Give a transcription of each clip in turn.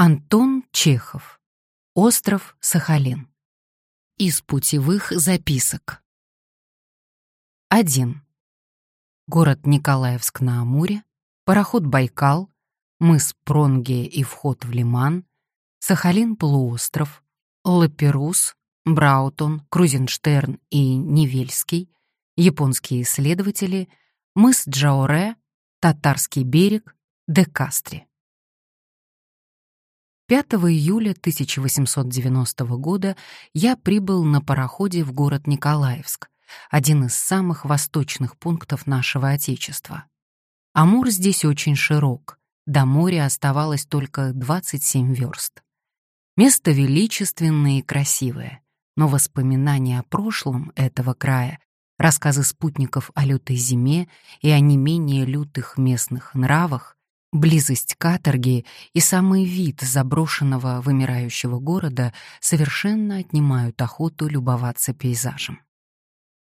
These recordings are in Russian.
Антон Чехов. Остров Сахалин. Из путевых записок. 1. Город Николаевск на Амуре, пароход Байкал, мыс Пронге и вход в Лиман, Сахалин полуостров, Лаперус, Браутон, Крузенштерн и Невельский, японские исследователи, мыс Джаоре, Татарский берег, Декастри. 5 июля 1890 года я прибыл на пароходе в город Николаевск, один из самых восточных пунктов нашего Отечества. Амур здесь очень широк, до моря оставалось только 27 верст. Место величественное и красивое, но воспоминания о прошлом этого края, рассказы спутников о лютой зиме и о не менее лютых местных нравах Близость каторги и самый вид заброшенного вымирающего города совершенно отнимают охоту любоваться пейзажем.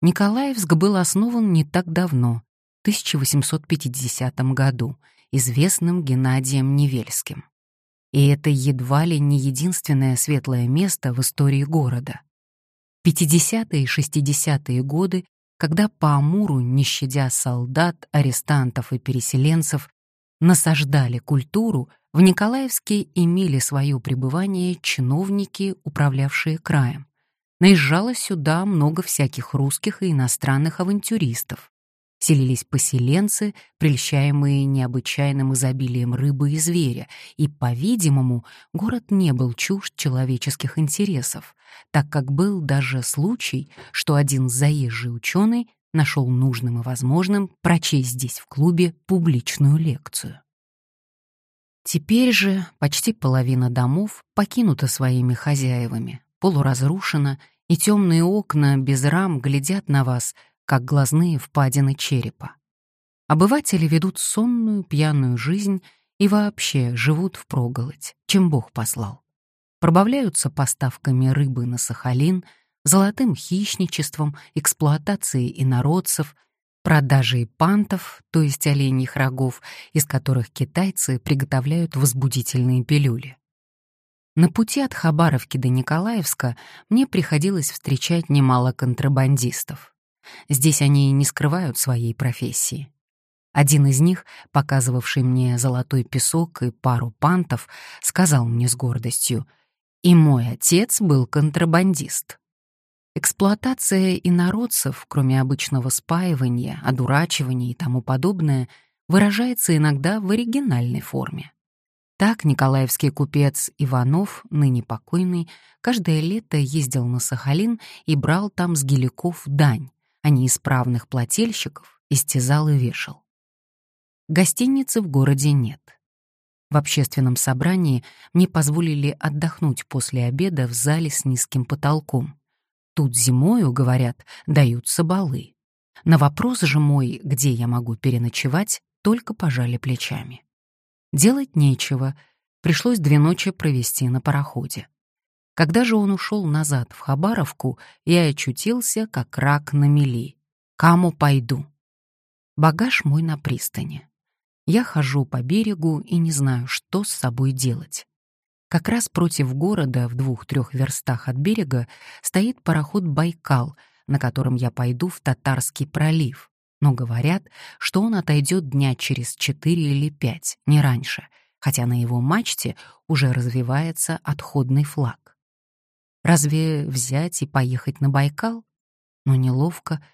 Николаевск был основан не так давно, в 1850 году, известным Геннадием Невельским. И это едва ли не единственное светлое место в истории города. 50-е и 60-е годы, когда по Амуру, не щадя солдат, арестантов и переселенцев, насаждали культуру, в Николаевске имели свое пребывание чиновники, управлявшие краем. Наезжало сюда много всяких русских и иностранных авантюристов. Селились поселенцы, прельщаемые необычайным изобилием рыбы и зверя, и, по-видимому, город не был чужд человеческих интересов, так как был даже случай, что один заезжий ученый нашел нужным и возможным прочесть здесь в клубе публичную лекцию. Теперь же почти половина домов покинута своими хозяевами, полуразрушена, и темные окна без рам глядят на вас, как глазные впадины черепа. Обыватели ведут сонную пьяную жизнь и вообще живут впроголодь, чем Бог послал. Пробавляются поставками рыбы на Сахалин — золотым хищничеством, эксплуатацией инородцев, продажей пантов, то есть оленьих рогов, из которых китайцы приготовляют возбудительные пилюли. На пути от Хабаровки до Николаевска мне приходилось встречать немало контрабандистов. Здесь они не скрывают своей профессии. Один из них, показывавший мне золотой песок и пару пантов, сказал мне с гордостью, «И мой отец был контрабандист». Эксплуатация инородцев, кроме обычного спаивания, одурачивания и тому подобное, выражается иногда в оригинальной форме. Так николаевский купец Иванов, ныне покойный, каждое лето ездил на Сахалин и брал там с геликов дань, а неисправных плательщиков истязал и вешал. Гостиницы в городе нет. В общественном собрании мне позволили отдохнуть после обеда в зале с низким потолком, Тут зимою, говорят, даются балы. На вопрос же мой, где я могу переночевать, только пожали плечами. Делать нечего, пришлось две ночи провести на пароходе. Когда же он ушел назад в Хабаровку, я очутился, как рак на мели. Кому пойду? Багаж мой на пристани. Я хожу по берегу и не знаю, что с собой делать. Как раз против города, в двух-трех верстах от берега, стоит пароход «Байкал», на котором я пойду в Татарский пролив. Но говорят, что он отойдет дня через четыре или пять, не раньше, хотя на его мачте уже развивается отходный флаг. Разве взять и поехать на Байкал? Но неловко.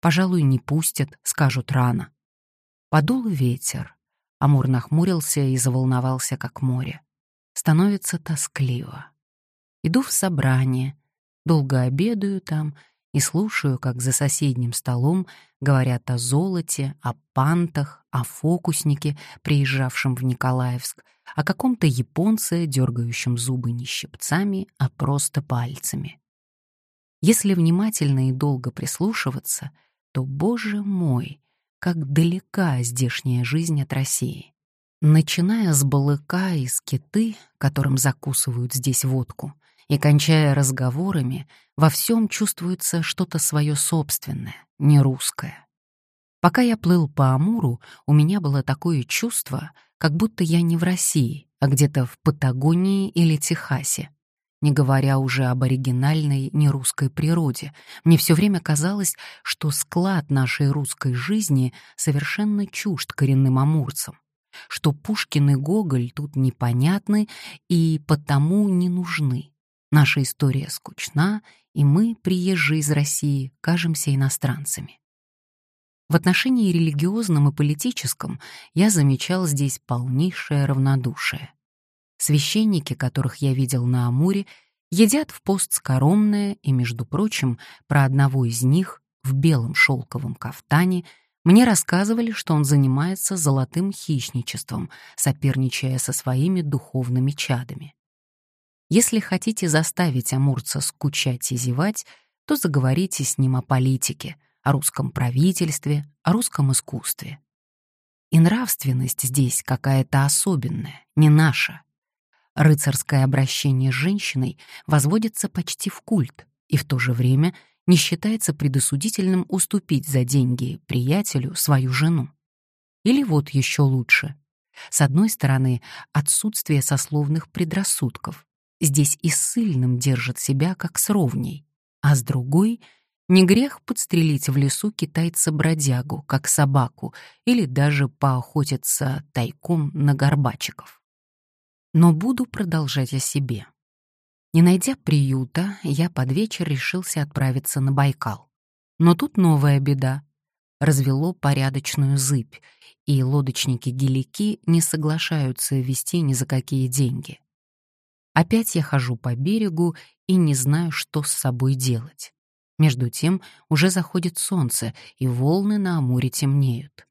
Пожалуй, не пустят, скажут рано. Подул ветер. Амур нахмурился и заволновался, как море. Становится тоскливо. Иду в собрание, долго обедаю там и слушаю, как за соседним столом говорят о золоте, о пантах, о фокуснике, приезжавшем в Николаевск, о каком-то японце, дергающем зубы не щипцами, а просто пальцами. Если внимательно и долго прислушиваться, то, боже мой, как далека здешняя жизнь от России. Начиная с балыка и скиты, которым закусывают здесь водку, и кончая разговорами, во всем чувствуется что-то свое собственное, не русское. Пока я плыл по Амуру, у меня было такое чувство, как будто я не в России, а где-то в Патагонии или Техасе. Не говоря уже об оригинальной нерусской природе, мне все время казалось, что склад нашей русской жизни совершенно чужд коренным амурцам, что Пушкин и Гоголь тут непонятны и потому не нужны. Наша история скучна, и мы, приезжие из России, кажемся иностранцами. В отношении религиозном и политическом я замечал здесь полнейшее равнодушие. Священники, которых я видел на Амуре, едят в пост скоромное, и, между прочим, про одного из них в белом шелковом кафтане мне рассказывали, что он занимается золотым хищничеством, соперничая со своими духовными чадами. Если хотите заставить амурца скучать и зевать, то заговорите с ним о политике — о русском правительстве, о русском искусстве. И нравственность здесь какая-то особенная, не наша. Рыцарское обращение с женщиной возводится почти в культ и в то же время не считается предосудительным уступить за деньги приятелю свою жену. Или вот еще лучше. С одной стороны, отсутствие сословных предрассудков. Здесь и ссыльным держат себя как с ровней, а с другой — не грех подстрелить в лесу китайца-бродягу, как собаку, или даже поохотиться тайком на горбачиков. Но буду продолжать о себе. Не найдя приюта, я под вечер решился отправиться на Байкал. Но тут новая беда. Развело порядочную зыбь, и лодочники-гелики не соглашаются вести ни за какие деньги. Опять я хожу по берегу и не знаю, что с собой делать. Между тем уже заходит солнце, и волны на Амуре темнеют.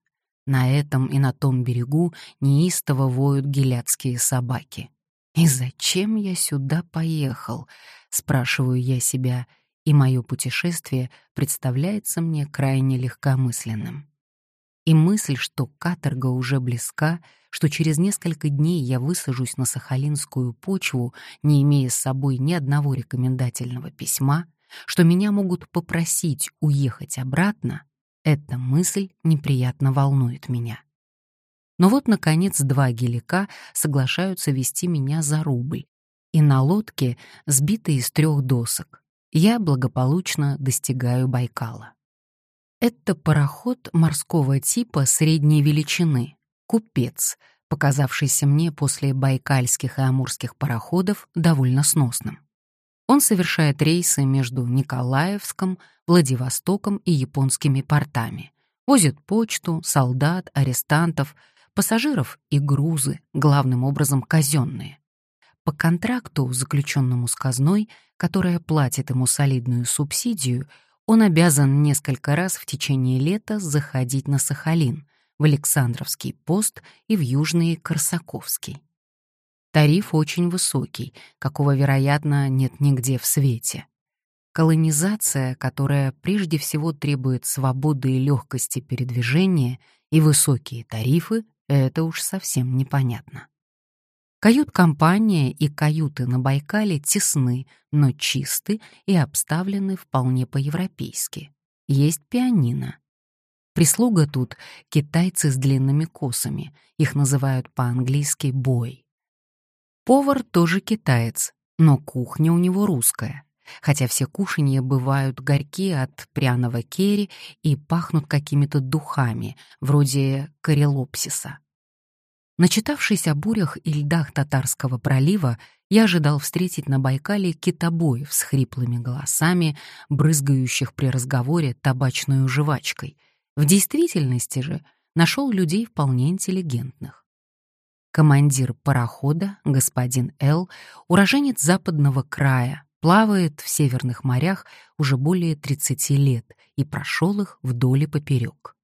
На этом и на том берегу неистово воют гиляцкие собаки. «И зачем я сюда поехал?» — спрашиваю я себя, и мое путешествие представляется мне крайне легкомысленным. И мысль, что каторга уже близка, что через несколько дней я высажусь на сахалинскую почву, не имея с собой ни одного рекомендательного письма — что меня могут попросить уехать обратно, эта мысль неприятно волнует меня. Но вот, наконец, два гелика соглашаются вести меня за рубль, и на лодке, сбитой из трех досок, я благополучно достигаю Байкала. Это пароход морского типа средней величины, купец, показавшийся мне после байкальских и амурских пароходов довольно сносным. Он совершает рейсы между Николаевском, Владивостоком и японскими портами. Возит почту, солдат, арестантов, пассажиров и грузы, главным образом казенные. По контракту, заключенному с казной, которая платит ему солидную субсидию, он обязан несколько раз в течение лета заходить на Сахалин, в Александровский пост и в Южный Корсаковский. Тариф очень высокий, какого, вероятно, нет нигде в свете. Колонизация, которая прежде всего требует свободы и легкости передвижения, и высокие тарифы — это уж совсем непонятно. Кают-компания и каюты на Байкале тесны, но чисты и обставлены вполне по-европейски. Есть пианино. Прислуга тут — китайцы с длинными косами, их называют по-английски «бой». Повар тоже китаец, но кухня у него русская, хотя все кушанья бывают горькие от пряного керри и пахнут какими-то духами, вроде корелопсиса. Начитавшись о бурях и льдах Татарского пролива, я ожидал встретить на Байкале китобоев с хриплыми голосами, брызгающих при разговоре табачной жвачкой. В действительности же нашел людей вполне интеллигентных. Командир парохода, господин Л., уроженец западного края, плавает в северных морях уже более 30 лет и прошел их вдоль и поперек.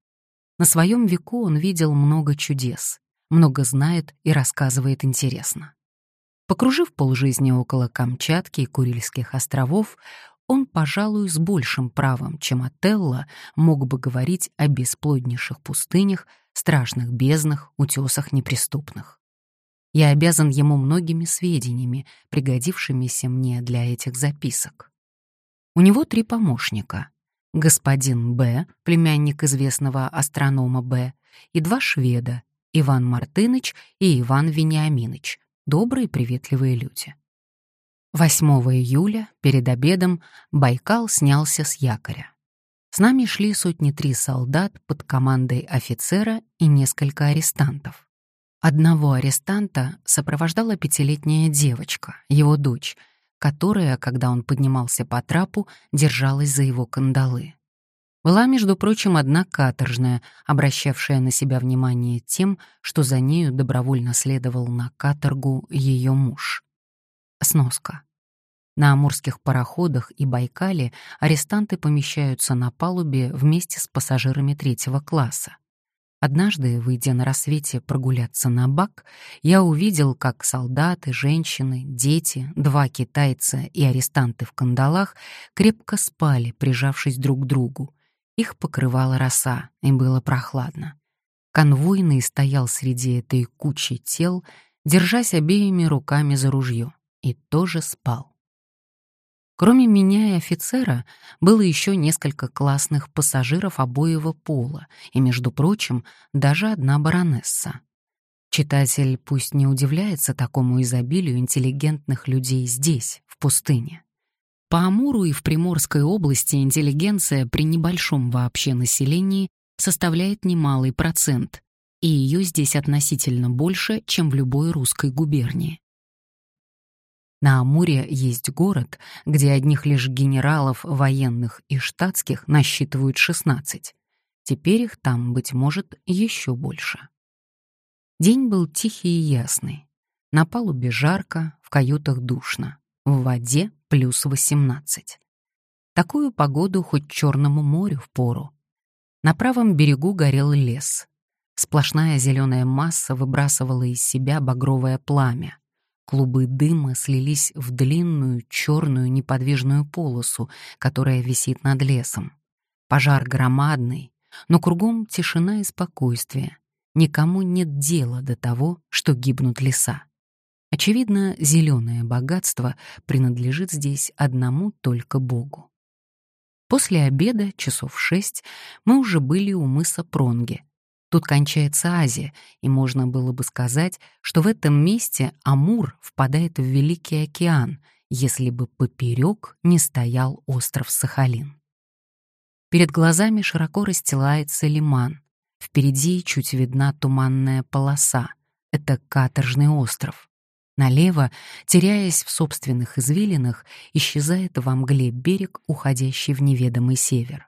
На своем веку он видел много чудес, много знает и рассказывает интересно. Покружив полжизни около Камчатки и Курильских островов, он, пожалуй, с большим правом, чем Отелло, мог бы говорить о бесплоднейших пустынях, страшных безднах, утесах неприступных. Я обязан ему многими сведениями, пригодившимися мне для этих записок. У него три помощника. Господин Б, племянник известного астронома Б, и два шведа, Иван Мартыныч и Иван Вениаминович, добрые приветливые люди. 8 июля, перед обедом, Байкал снялся с якоря. С нами шли сотни три солдат под командой офицера и несколько арестантов. Одного арестанта сопровождала пятилетняя девочка, его дочь, которая, когда он поднимался по трапу, держалась за его кандалы. Была, между прочим, одна каторжная, обращавшая на себя внимание тем, что за нею добровольно следовал на каторгу ее муж. Сноска. На амурских пароходах и Байкале арестанты помещаются на палубе вместе с пассажирами третьего класса. Однажды, выйдя на рассвете прогуляться на бак, я увидел, как солдаты, женщины, дети, два китайца и арестанты в кандалах крепко спали, прижавшись друг к другу. Их покрывала роса, и было прохладно. Конвойный стоял среди этой кучи тел, держась обеими руками за ружье и тоже спал. Кроме меня и офицера, было еще несколько классных пассажиров обоего пола, и, между прочим, даже одна баронесса. Читатель пусть не удивляется такому изобилию интеллигентных людей здесь, в пустыне. По Амуру и в Приморской области интеллигенция при небольшом вообще населении составляет немалый процент, и ее здесь относительно больше, чем в любой русской губернии. На Амуре есть город, где одних лишь генералов, военных и штатских насчитывают 16. Теперь их там, быть может, еще больше. День был тихий и ясный. На палубе жарко, в каютах душно. В воде плюс 18. Такую погоду хоть Черному морю в пору. На правом берегу горел лес. Сплошная зеленая масса выбрасывала из себя багровое пламя. Клубы дыма слились в длинную черную неподвижную полосу, которая висит над лесом. Пожар громадный, но кругом тишина и спокойствие. Никому нет дела до того, что гибнут леса. Очевидно, зеленое богатство принадлежит здесь одному только Богу. После обеда, часов шесть, мы уже были у мыса Пронге, Тут кончается Азия, и можно было бы сказать, что в этом месте Амур впадает в Великий океан, если бы поперек не стоял остров Сахалин. Перед глазами широко расстилается лиман. Впереди чуть видна туманная полоса. Это каторжный остров. Налево, теряясь в собственных извилинах, исчезает во мгле берег, уходящий в неведомый север.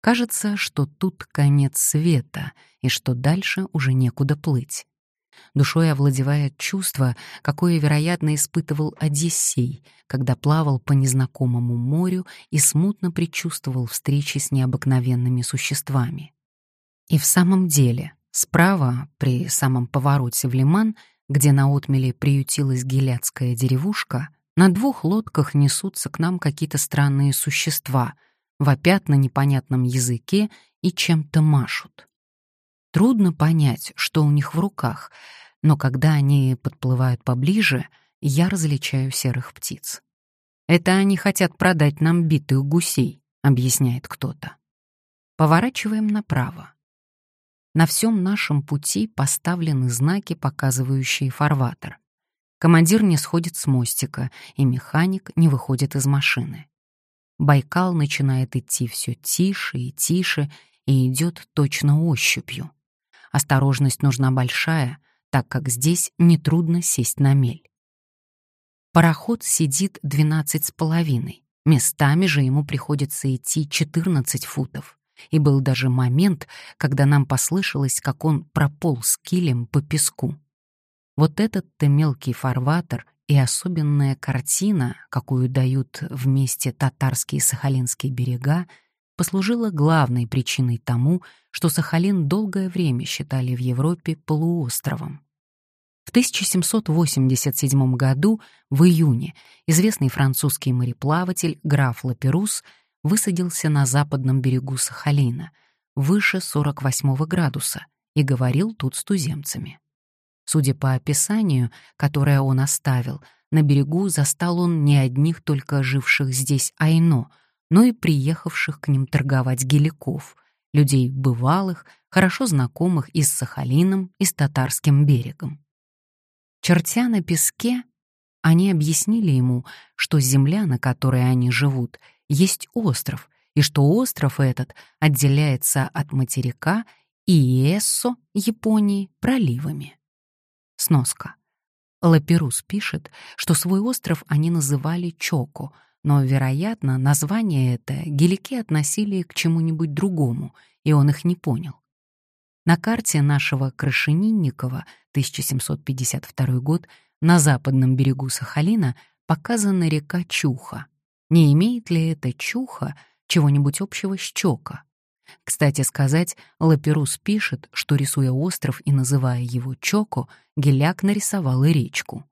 Кажется, что тут конец света и что дальше уже некуда плыть. Душой овладевает чувство, какое, вероятно, испытывал Одиссей, когда плавал по незнакомому морю и смутно предчувствовал встречи с необыкновенными существами. И в самом деле, справа, при самом повороте в лиман, где на отмеле приютилась гиляцкая деревушка, на двух лодках несутся к нам какие-то странные существа — вопят на непонятном языке и чем-то машут. Трудно понять, что у них в руках, но когда они подплывают поближе, я различаю серых птиц. «Это они хотят продать нам битых гусей», — объясняет кто-то. Поворачиваем направо. На всем нашем пути поставлены знаки, показывающие фарватер. Командир не сходит с мостика, и механик не выходит из машины. Байкал начинает идти все тише и тише и идет точно ощупью. Осторожность нужна большая, так как здесь нетрудно сесть на мель. Пароход сидит 12 с половиной, местами же ему приходится идти 14 футов. И был даже момент, когда нам послышалось, как он прополз килем по песку. Вот этот-то мелкий фарватер и особенная картина, какую дают вместе татарские и сахалинские берега, послужила главной причиной тому, что Сахалин долгое время считали в Европе полуостровом. В 1787 году, в июне, известный французский мореплаватель граф Лаперус высадился на западном берегу Сахалина, выше 48 градуса, и говорил тут с туземцами. Судя по описанию, которое он оставил, на берегу застал он не одних только живших здесь айно, но и приехавших к ним торговать геликов, людей бывалых, хорошо знакомых и с Сахалином, и с Татарским берегом. Чертя на песке, они объяснили ему, что земля, на которой они живут, есть остров, и что остров этот отделяется от материка Иессо, Японии, проливами. Сноска. Лаперус пишет, что свой остров они называли Чоко, но, вероятно, название это гелики относили к чему-нибудь другому, и он их не понял. На карте нашего Крашенинникова, 1752 год, на западном берегу Сахалина показана река Чуха. Не имеет ли эта Чуха чего-нибудь общего с Чока? Кстати сказать, Лаперус пишет, что, рисуя остров и называя его Чоко, Геляк нарисовал и речку.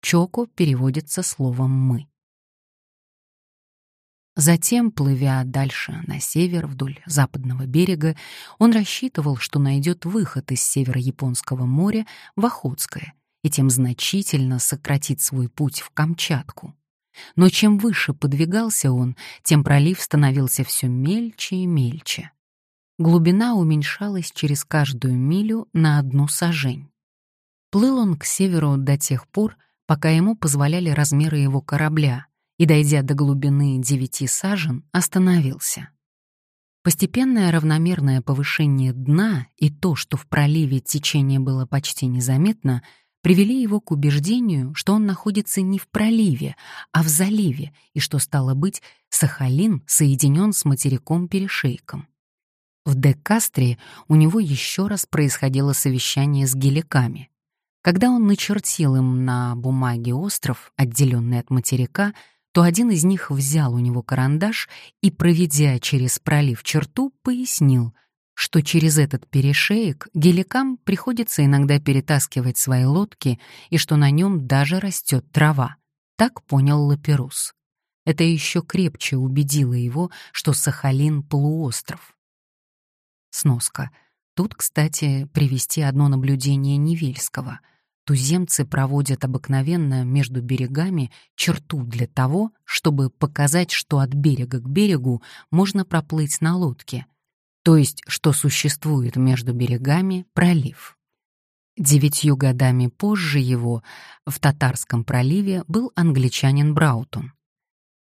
Чоко переводится словом «мы». Затем, плывя дальше на север вдоль западного берега, он рассчитывал, что найдет выход из северо-японского моря в Охотское и тем значительно сократит свой путь в Камчатку. Но чем выше подвигался он, тем пролив становился все мельче и мельче. Глубина уменьшалась через каждую милю на одну сажень. Плыл он к северу до тех пор, пока ему позволяли размеры его корабля, и, дойдя до глубины девяти сажен, остановился. Постепенное равномерное повышение дна и то, что в проливе течение было почти незаметно, привели его к убеждению, что он находится не в проливе, а в заливе, и что, стало быть, Сахалин соединен с материком-перешейком. В Декастре у него еще раз происходило совещание с геликами. Когда он начертил им на бумаге остров, отделенный от материка, то один из них взял у него карандаш и, проведя через пролив черту, пояснил, что через этот перешеек геликам приходится иногда перетаскивать свои лодки и что на нем даже растет трава. Так понял Лаперус. Это еще крепче убедило его, что Сахалин — полуостров. Сноска. Тут, кстати, привести одно наблюдение Невельского. Туземцы проводят обыкновенно между берегами черту для того, чтобы показать, что от берега к берегу можно проплыть на лодке, то есть что существует между берегами пролив. Девятью годами позже его в Татарском проливе был англичанин Браутон.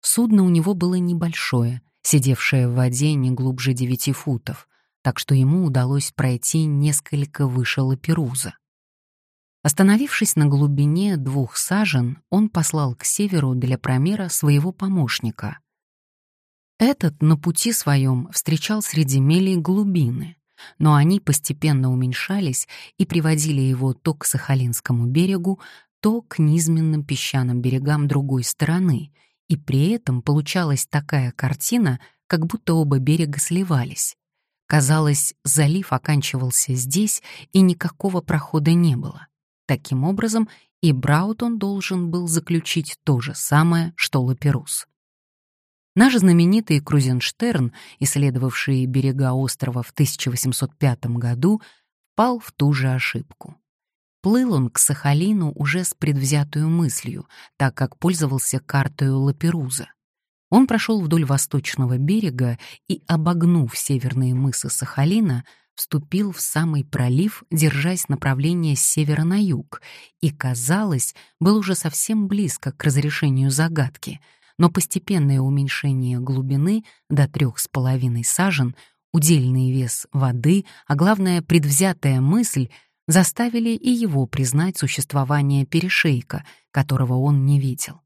Судно у него было небольшое, сидевшее в воде не глубже девяти футов, так что ему удалось пройти несколько выше Лаперуза. Остановившись на глубине двух сажен, он послал к северу для промера своего помощника. Этот на пути своем встречал среди мелей глубины, но они постепенно уменьшались и приводили его то к Сахалинскому берегу, то к низменным песчаным берегам другой стороны, и при этом получалась такая картина, как будто оба берега сливались. Казалось, залив оканчивался здесь, и никакого прохода не было. Таким образом, и Браутон должен был заключить то же самое, что Лаперус. Наш знаменитый Крузенштерн, исследовавший берега острова в 1805 году, пал в ту же ошибку. Плыл он к Сахалину уже с предвзятую мыслью, так как пользовался картой Лаперуза. Он прошел вдоль восточного берега и, обогнув северные мысы Сахалина, вступил в самый пролив, держась направление с севера на юг, и, казалось, был уже совсем близко к разрешению загадки, но постепенное уменьшение глубины до трех с половиной сажен, удельный вес воды, а главное, предвзятая мысль заставили и его признать существование перешейка, которого он не видел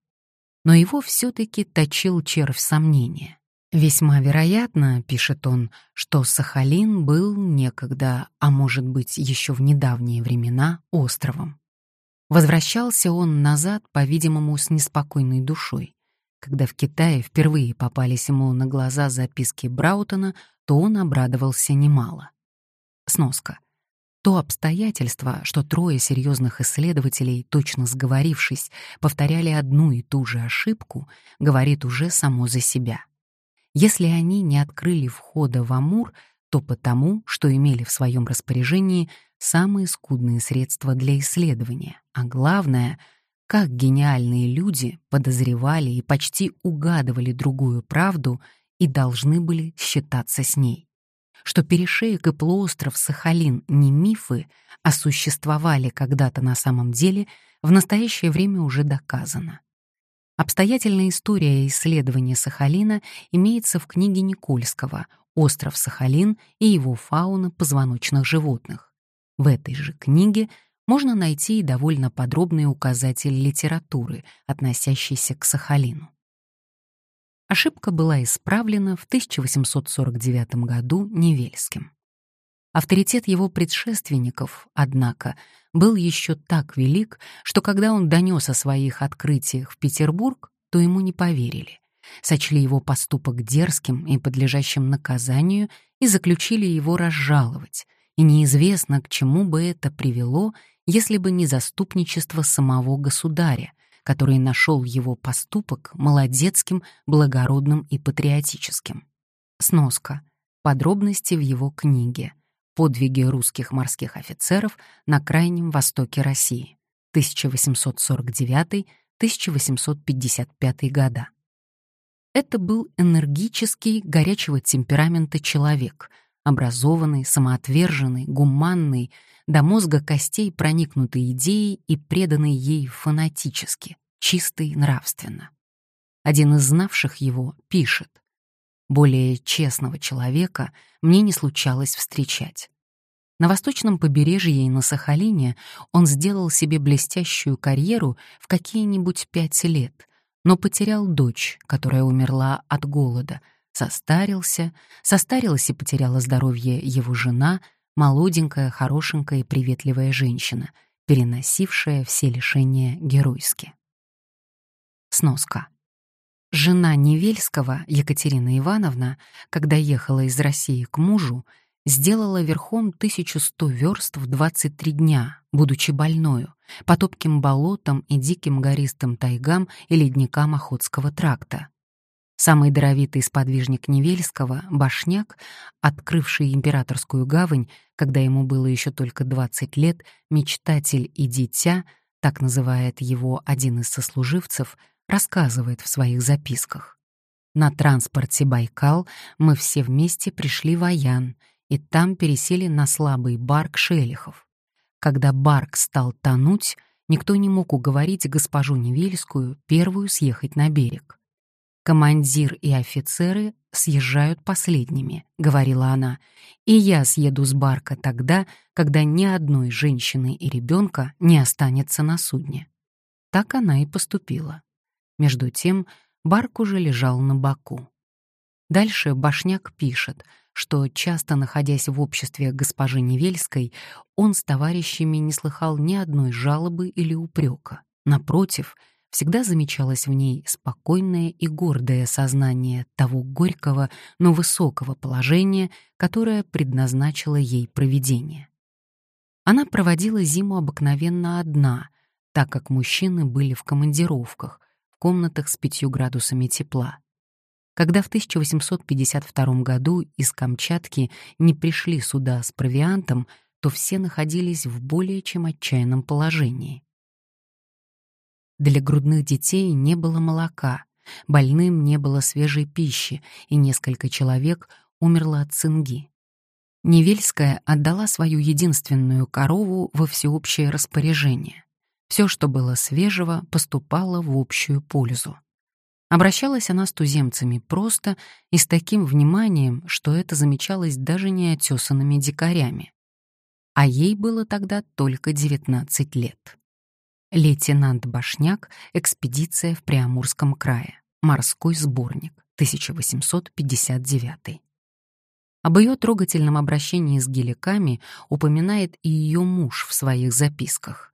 но его все-таки точил червь сомнения. Весьма вероятно, пишет он, что Сахалин был некогда, а может быть еще в недавние времена, островом. Возвращался он назад, по-видимому, с неспокойной душой. Когда в Китае впервые попались ему на глаза записки Браутона, то он обрадовался немало. Сноска. То обстоятельство, что трое серьезных исследователей, точно сговорившись, повторяли одну и ту же ошибку, говорит уже само за себя. Если они не открыли входа в Амур, то потому, что имели в своем распоряжении самые скудные средства для исследования, а главное, как гениальные люди подозревали и почти угадывали другую правду и должны были считаться с ней что перешеек и полуостров Сахалин не мифы, а существовали когда-то на самом деле, в настоящее время уже доказано. Обстоятельная история исследования Сахалина имеется в книге Никольского «Остров Сахалин и его фауна позвоночных животных». В этой же книге можно найти и довольно подробный указатель литературы, относящийся к Сахалину. Ошибка была исправлена в 1849 году Невельским. Авторитет его предшественников, однако, был еще так велик, что когда он донес о своих открытиях в Петербург, то ему не поверили, сочли его поступок дерзким и подлежащим наказанию и заключили его разжаловать, и неизвестно, к чему бы это привело, если бы не заступничество самого государя, который нашел его поступок молодецким, благородным и патриотическим. Сноска. Подробности в его книге «Подвиги русских морских офицеров на Крайнем Востоке России» 1849-1855 года. Это был энергический, горячего темперамента человек, образованный, самоотверженный, гуманный, до мозга костей проникнутый идеей и преданный ей фанатически, чистый нравственно. Один из знавших его пишет, «Более честного человека мне не случалось встречать. На восточном побережье и на Сахалине он сделал себе блестящую карьеру в какие-нибудь пять лет, но потерял дочь, которая умерла от голода, состарился, состарилась и потеряла здоровье его жена, молоденькая, хорошенькая и приветливая женщина, переносившая все лишения геройски. Сноска. Жена Невельского, Екатерина Ивановна, когда ехала из России к мужу, сделала верхом 1100 верст в 23 дня, будучи больною, по топким болотам и диким гористым тайгам и ледникам Охотского тракта, Самый даровитый сподвижник Невельского, Башняк, открывший императорскую гавань, когда ему было еще только 20 лет, мечтатель и дитя, так называет его один из сослуживцев, рассказывает в своих записках. На транспорте «Байкал» мы все вместе пришли в Аян, и там пересели на слабый барк Шелихов. Когда барк стал тонуть, никто не мог уговорить госпожу Невельскую первую съехать на берег. «Командир и офицеры съезжают последними», — говорила она, «и я съеду с барка тогда, когда ни одной женщины и ребенка не останется на судне». Так она и поступила. Между тем барк уже лежал на боку. Дальше Башняк пишет, что, часто находясь в обществе госпожи Невельской, он с товарищами не слыхал ни одной жалобы или упрека. Напротив — всегда замечалось в ней спокойное и гордое сознание того горького, но высокого положения, которое предназначило ей провидение. Она проводила зиму обыкновенно одна, так как мужчины были в командировках, в комнатах с пятью градусами тепла. Когда в 1852 году из Камчатки не пришли сюда с провиантом, то все находились в более чем отчаянном положении. Для грудных детей не было молока, больным не было свежей пищи, и несколько человек умерло от цинги. Невельская отдала свою единственную корову во всеобщее распоряжение. Все, что было свежего, поступало в общую пользу. Обращалась она с туземцами просто и с таким вниманием, что это замечалось даже неотесанными дикарями. А ей было тогда только 19 лет. Лейтенант Башняк. Экспедиция в Приамурском крае. Морской сборник. 1859. Об ее трогательном обращении с геликами упоминает и ее муж в своих записках.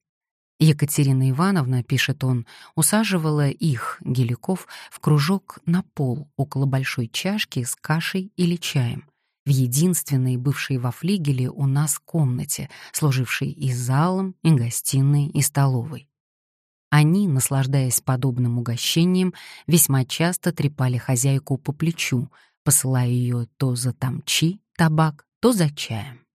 Екатерина Ивановна, пишет он, усаживала их, геликов, в кружок на пол около большой чашки с кашей или чаем в единственной бывшей во флигеле у нас комнате, служившей и залом, и гостиной, и столовой. Они, наслаждаясь подобным угощением, весьма часто трепали хозяйку по плечу, посылая ее то за тамчи, табак, то за чаем.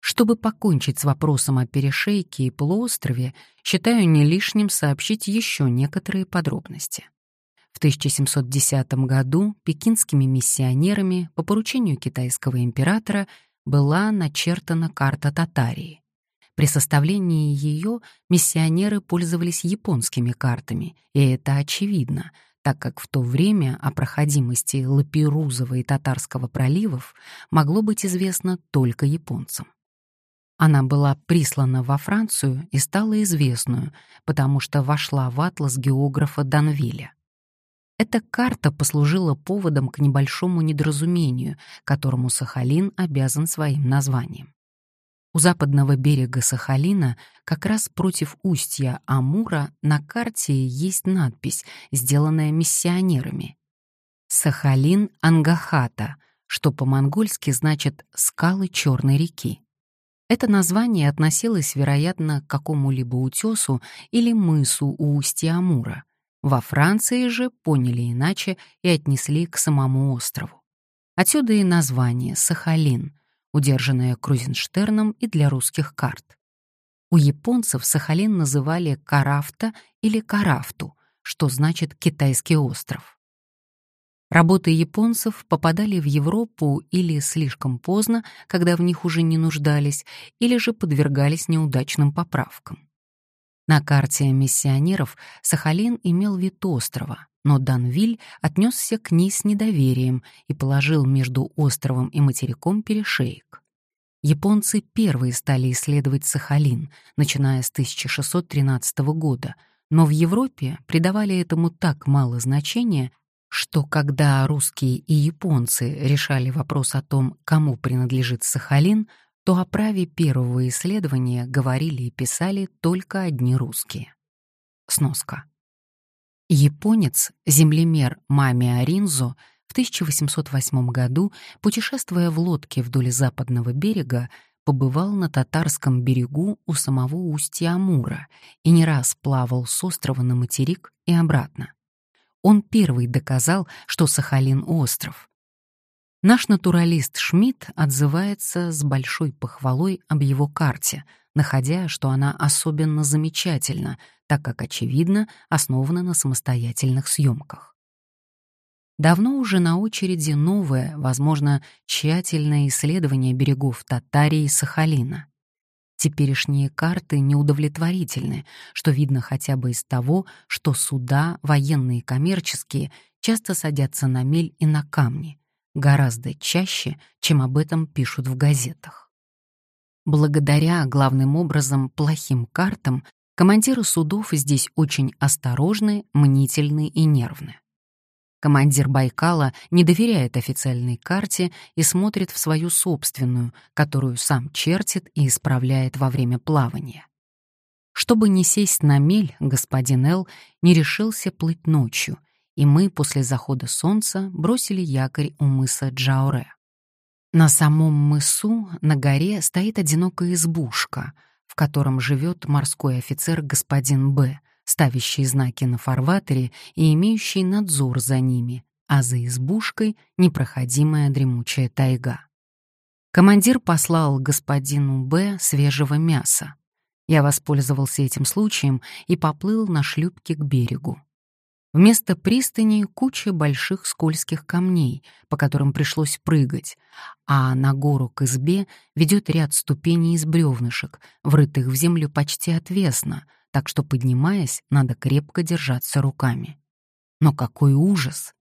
Чтобы покончить с вопросом о перешейке и полуострове, считаю не лишним сообщить еще некоторые подробности. В 1710 году пекинскими миссионерами по поручению китайского императора была начертана карта Татарии. При составлении ее миссионеры пользовались японскими картами, и это очевидно, так как в то время о проходимости Лапирузова и Татарского проливов могло быть известно только японцам. Она была прислана во Францию и стала известную, потому что вошла в атлас географа Данвиля. Эта карта послужила поводом к небольшому недоразумению, которому Сахалин обязан своим названием. У западного берега Сахалина, как раз против устья Амура, на карте есть надпись, сделанная миссионерами. «Сахалин Ангахата», что по-монгольски значит «скалы Черной реки». Это название относилось, вероятно, к какому-либо утесу или мысу у устья Амура. Во Франции же поняли иначе и отнесли к самому острову. Отсюда и название «Сахалин», удержанное Крузенштерном и для русских карт. У японцев Сахалин называли Карафта или Карафту, что значит «китайский остров». Работы японцев попадали в Европу или слишком поздно, когда в них уже не нуждались, или же подвергались неудачным поправкам. На карте миссионеров Сахалин имел вид острова, но Данвиль отнесся к ней с недоверием и положил между островом и материком перешеек. Японцы первые стали исследовать Сахалин, начиная с 1613 года, но в Европе придавали этому так мало значения, что когда русские и японцы решали вопрос о том, кому принадлежит Сахалин, то о праве первого исследования говорили и писали только одни русские. Сноска. Японец, землемер Мами Аринзо, в 1808 году, путешествуя в лодке вдоль западного берега, побывал на татарском берегу у самого устья Амура и не раз плавал с острова на материк и обратно. Он первый доказал, что Сахалин — остров. Наш натуралист Шмидт отзывается с большой похвалой об его карте, находя, что она особенно замечательна, так как, очевидно, основана на самостоятельных съемках. Давно уже на очереди новое, возможно, тщательное исследование берегов Татарии и Сахалина. Теперешние карты неудовлетворительны, что видно хотя бы из того, что суда, военные и коммерческие, часто садятся на мель и на камни, гораздо чаще, чем об этом пишут в газетах. Благодаря, главным образом, плохим картам, командиры судов здесь очень осторожны, мнительны и нервны. Командир Байкала не доверяет официальной карте и смотрит в свою собственную, которую сам чертит и исправляет во время плавания. Чтобы не сесть на мель, господин Эл не решился плыть ночью, и мы после захода солнца бросили якорь у мыса Джауре. На самом мысу на горе стоит одинокая избушка, в котором живет морской офицер господин Б, ставящий знаки на фарватере и имеющий надзор за ними, а за избушкой — непроходимая дремучая тайга. Командир послал господину Б свежего мяса. Я воспользовался этим случаем и поплыл на шлюпке к берегу. Вместо пристани куча больших скользких камней, по которым пришлось прыгать, а на гору к избе ведет ряд ступеней из бревнышек, врытых в землю почти отвесно — так что, поднимаясь, надо крепко держаться руками. Но какой ужас!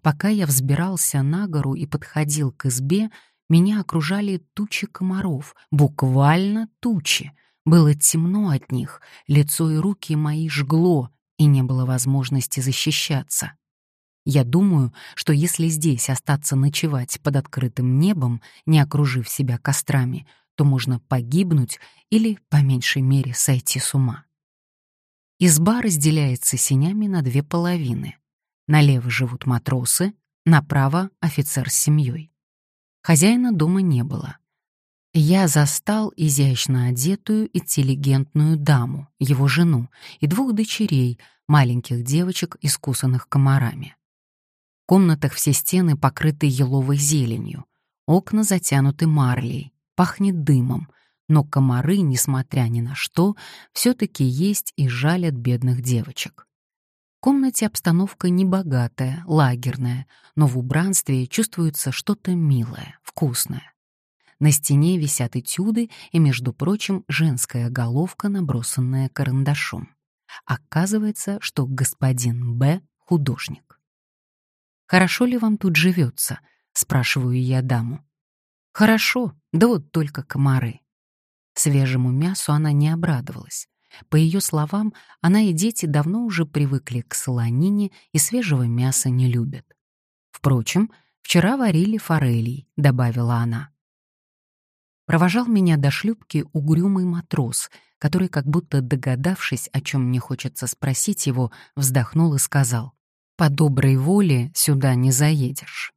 Пока я взбирался на гору и подходил к избе, меня окружали тучи комаров, буквально тучи. Было темно от них, лицо и руки мои жгло, и не было возможности защищаться. Я думаю, что если здесь остаться ночевать под открытым небом, не окружив себя кострами, то можно погибнуть или, по меньшей мере, сойти с ума. Изба разделяется сенями на две половины. Налево живут матросы, направо — офицер с семьей. Хозяина дома не было. Я застал изящно одетую интеллигентную даму, его жену, и двух дочерей, маленьких девочек, искусанных комарами. В комнатах все стены покрыты еловой зеленью, окна затянуты марлей, пахнет дымом, но комары, несмотря ни на что, все-таки есть и жалят бедных девочек. В комнате обстановка небогатая, лагерная, но в убранстве чувствуется что-то милое, вкусное. На стене висят этюды и, между прочим, женская головка, набросанная карандашом. Оказывается, что господин Б — художник. «Хорошо ли вам тут живется?» — спрашиваю я даму. «Хорошо, да вот только комары». Свежему мясу она не обрадовалась. По ее словам, она и дети давно уже привыкли к солонине и свежего мяса не любят. Впрочем, вчера варили форелей, добавила она. Провожал меня до шлюпки угрюмый матрос, который, как будто догадавшись, о чем мне хочется спросить его, вздохнул и сказал, «По доброй воле сюда не заедешь».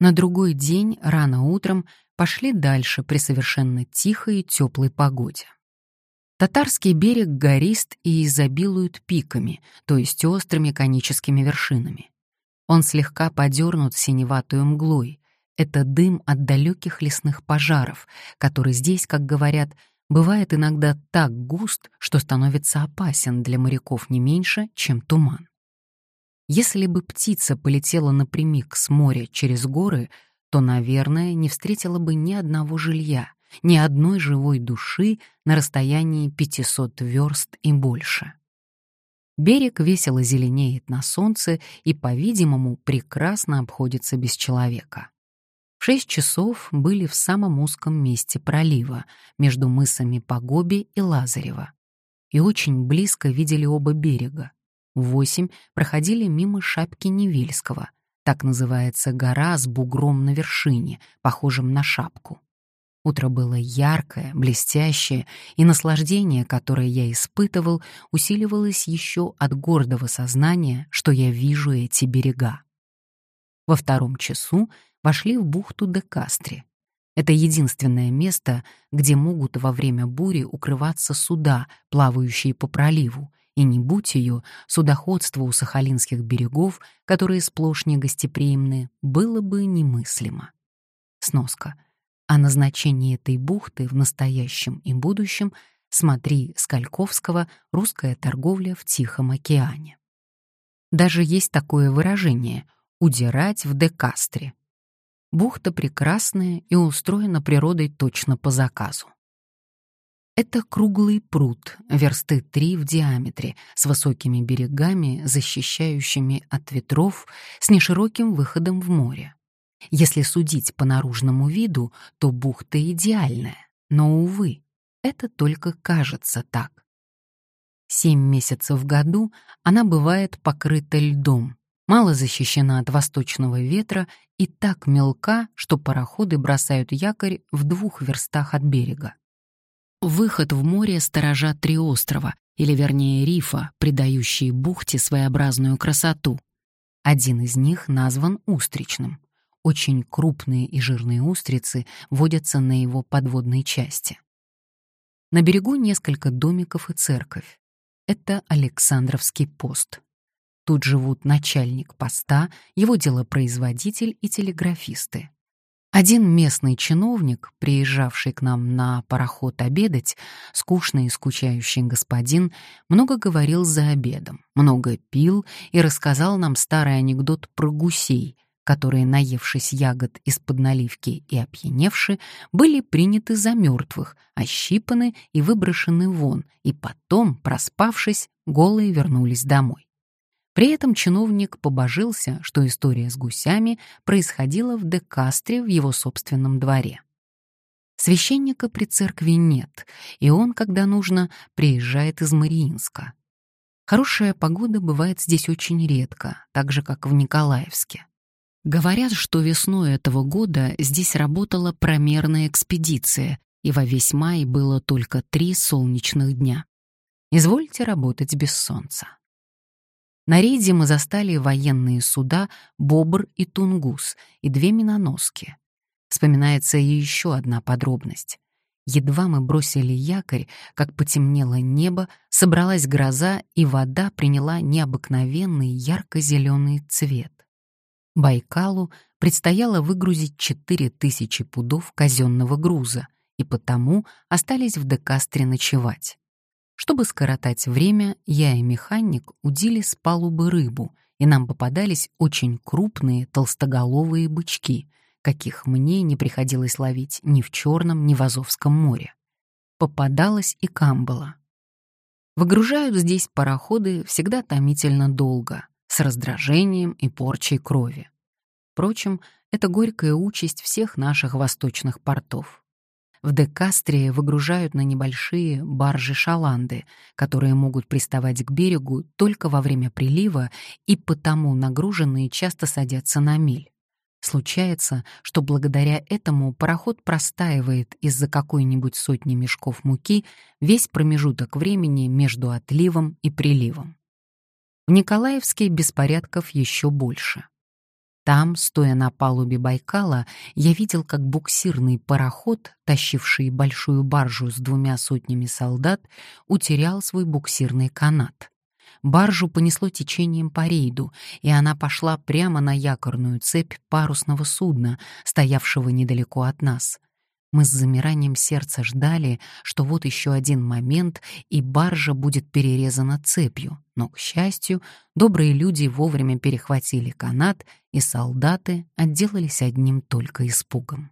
На другой день, рано утром, пошли дальше при совершенно тихой и теплой погоде. Татарский берег горист и изобилует пиками, то есть острыми коническими вершинами. Он слегка подернут синеватую мглой. Это дым от далеких лесных пожаров, который здесь, как говорят, бывает иногда так густ, что становится опасен для моряков не меньше, чем туман. Если бы птица полетела напрямик с моря через горы, то, наверное, не встретила бы ни одного жилья, ни одной живой души на расстоянии 500 верст и больше. Берег весело зеленеет на солнце и, по-видимому, прекрасно обходится без человека. В шесть часов были в самом узком месте пролива, между мысами Погоби и Лазарева. И очень близко видели оба берега. В восемь проходили мимо шапки Невельского — так называется гора с бугром на вершине, похожим на шапку. Утро было яркое, блестящее, и наслаждение, которое я испытывал, усиливалось еще от гордого сознания, что я вижу эти берега. Во втором часу вошли в бухту де Кастре. Это единственное место, где могут во время бури укрываться суда, плавающие по проливу, и не будь ее, судоходство у сахалинских берегов, которые сплошь негостеприимны, было бы немыслимо. Сноска. О назначении этой бухты в настоящем и будущем смотри Скальковского «Русская торговля в Тихом океане». Даже есть такое выражение «удирать в Декастре». Бухта прекрасная и устроена природой точно по заказу. Это круглый пруд, версты три в диаметре, с высокими берегами, защищающими от ветров, с нешироким выходом в море. Если судить по наружному виду, то бухта идеальная, но, увы, это только кажется так. Семь месяцев в году она бывает покрыта льдом, мало защищена от восточного ветра и так мелка, что пароходы бросают якорь в двух верстах от берега. Выход в море сторожат три острова, или вернее рифа, придающие бухте своеобразную красоту. Один из них назван Устричным. Очень крупные и жирные устрицы водятся на его подводной части. На берегу несколько домиков и церковь. Это Александровский пост. Тут живут начальник поста, его делопроизводитель и телеграфисты. Один местный чиновник, приезжавший к нам на пароход обедать, скучный и скучающий господин, много говорил за обедом, много пил и рассказал нам старый анекдот про гусей, которые, наевшись ягод из-под наливки и опьяневши, были приняты за мертвых, ощипаны и выброшены вон, и потом, проспавшись, голые вернулись домой. При этом чиновник побожился, что история с гусями происходила в Декастре в его собственном дворе. Священника при церкви нет, и он, когда нужно, приезжает из Мариинска. Хорошая погода бывает здесь очень редко, так же, как в Николаевске. Говорят, что весной этого года здесь работала промерная экспедиция, и во весь май было только три солнечных дня. Извольте работать без солнца. На рейде мы застали военные суда «Бобр» и «Тунгус» и две миноноски. Вспоминается и еще одна подробность. Едва мы бросили якорь, как потемнело небо, собралась гроза, и вода приняла необыкновенный ярко-зеленый цвет. Байкалу предстояло выгрузить 4000 пудов казенного груза, и потому остались в Декастре ночевать. Чтобы скоротать время, я и механик удили с палубы рыбу, и нам попадались очень крупные толстоголовые бычки, каких мне не приходилось ловить ни в Черном, ни в Азовском море. Попадалась и камбала. Выгружают здесь пароходы всегда томительно долго, с раздражением и порчей крови. Впрочем, это горькая участь всех наших восточных портов. В Декастрии выгружают на небольшие баржи-шаланды, которые могут приставать к берегу только во время прилива и потому нагруженные часто садятся на мель. Случается, что благодаря этому пароход простаивает из-за какой-нибудь сотни мешков муки весь промежуток времени между отливом и приливом. В Николаевске беспорядков еще больше. Там, стоя на палубе Байкала, я видел, как буксирный пароход, тащивший большую баржу с двумя сотнями солдат, утерял свой буксирный канат. Баржу понесло течением по рейду, и она пошла прямо на якорную цепь парусного судна, стоявшего недалеко от нас. Мы с замиранием сердца ждали, что вот еще один момент, и баржа будет перерезана цепью. Но, к счастью, добрые люди вовремя перехватили канат, и солдаты отделались одним только испугом.